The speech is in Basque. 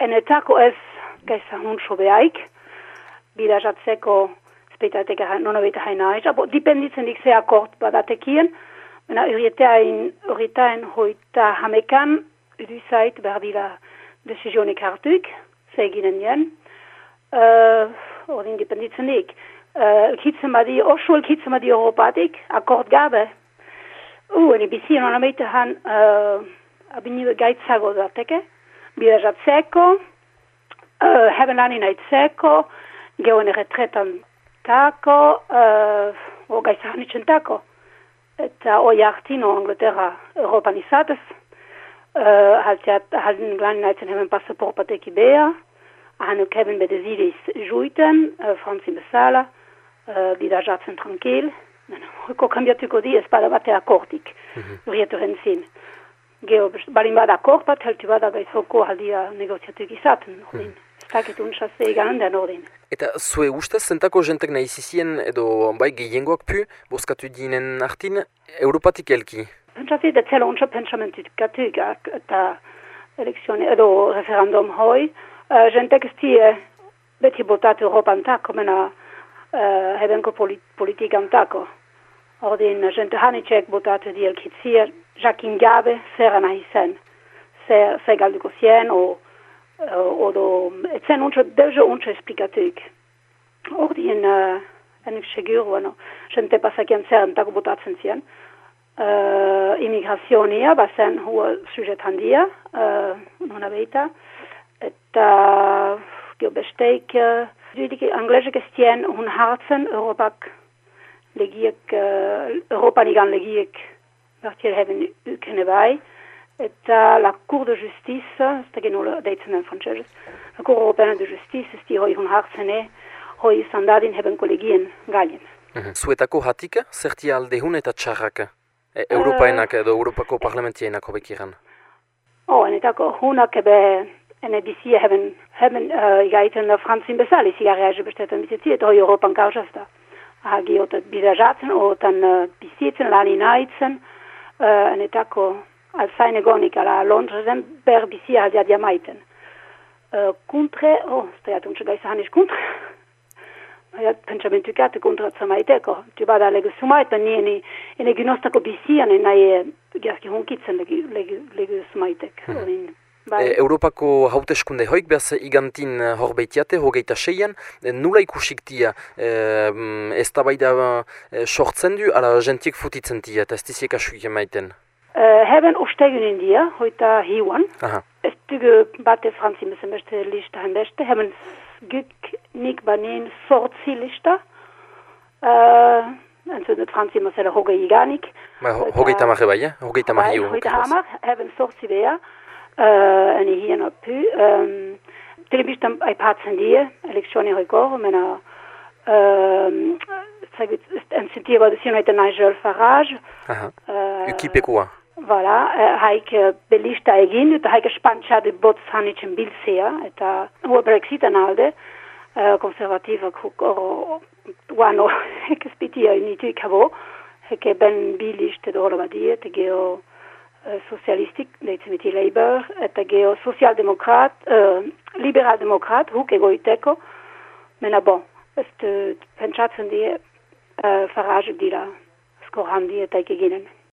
enetako ez gaisa huntxo behaik, bidazatzeko spetatek non beta haina ez, abo dipenditzen dik ze akort badatekien, mena urrietain, urrietain hoita hamekan, uduzait behar dira desizionik hartuik, ze eginen jen, uh, ordin dipenditzen dik. Uh, badi, oso elkitzen badi Europatik, akort gabe, uh, eni bizi non beta han, uh, abini gaitzago dateke, bidazatzeko, uh, hebben lan inaitzeko, gehoen erretretan tako, uh, o gaizahanitzen tako, eta oi hartino Angleterra Europan izatez, uh, halden lan inaitzen hemen pasaport pateki bea, hanuk hebben bedezidis juiten, uh, franzi bezala, uh, bidazatzen tranquil, Hoko kambiatuko di ez bada bate akordik, mm -hmm. zin. Geo, balin bada akord bat, heltu bada gaizoko haldia negoziatu gizaten. Mm -hmm dakit untsaze egan den ordin. Eta zue ustez, zentako jentek nahi zizien edo bai gehiengoak pu, boskatu dinen artin, Europatik elki? Pentsazi, da zela untsa pentsamentuk katuk eta eleksione edo referendum hoi, uh, jentek ez tie beti botat Europan tako, mena uh, hebenko polit politikan tako. Ordin, jente hanicek botatu di elkitzir, jakin gabe, zer nahi zen, zer, zer galduko zien, o uh, odo etzen untsa deja untsa esplikatuik. Ordien uh, enik segur, bueno, jente pasakian zer entako botatzen zien. Uh, immigrazionia, bazen hua sujet handia, uh, nuna beita, eta gio besteik, uh, duidik anglesek estien hun hartzen Europak legiek, uh, Europan igan legiek, bertiel hebben ukene bai, eta la Cour de Justice, ez da genola deitzen den frantzesez, la Cour Européenne de Justice, ez di hoi hun hartzene, hoi standardin heben kolegien galien. Mhm. Zuetako hatik, zerti aldehun eta txarrak, e, Europaenak edo Europako parlamentienak hobek iran? Oh, enetako hunak ebe, ene bizi heben, heben uh, igaiten frantzin bezal, izi garreage bestetan bizitzen, eta hoi Europan kausazta. Hagi otat bizajatzen, otan uh, bizitzen, lani naitzen, uh, enetako al zaine gonik ala Londresen ber bisi al dia diamaiten. Uh, kontre, oh, stai atunci gai sa hanis kontre. Ja, pensamentu kate kontra zamaiteko. Tu bada lege sumaita ni eni ene ginostako bisi ane naie gaski honkitzen lege lege lege sumaitek. Hmm. Bai. E, Europako hauteskunde hoik behaz igantin horbeitiate, hogeita seian, e, nula ikusik dia e, ez tabaida e, sortzen du, ala gentiek futitzen dia, eta ez diziek asuik emaiten? Uh, hebben opstegen in die, hoita hiwan. Ez dugu bate franzi müssen beste lista beste, hebben guk nik banin sortzi lista. Uh, en zo net franzi ma zela hoge iganik. Ma hoge tamar bai, eh? Hoge tamar hiu. Hoge tamar, hebben sortzi bea. Uh, en hier na pu. Um, Telebistan ai patsen die, elektioni hoi goro, mena... Um, en sentier de sionait Nigel Farage. Aha. Uh, Ukipekua. Voilà, uh, haik uh, belista egin, eta haik espantxa de botz hanitzen bilzea, eta hua Brexitan alde, uh, konservativak huk oro, guano, heke spitia initu ikabo, heke ben bilist edo holo badie, eta geo uh, socialistik, deitzen miti Labour, eta geo sozialdemokrat, uh, liberaldemokrat, huk egoiteko, mena bon, ez pentsatzen die, uh, farage dira, skor handi eta ikeginen.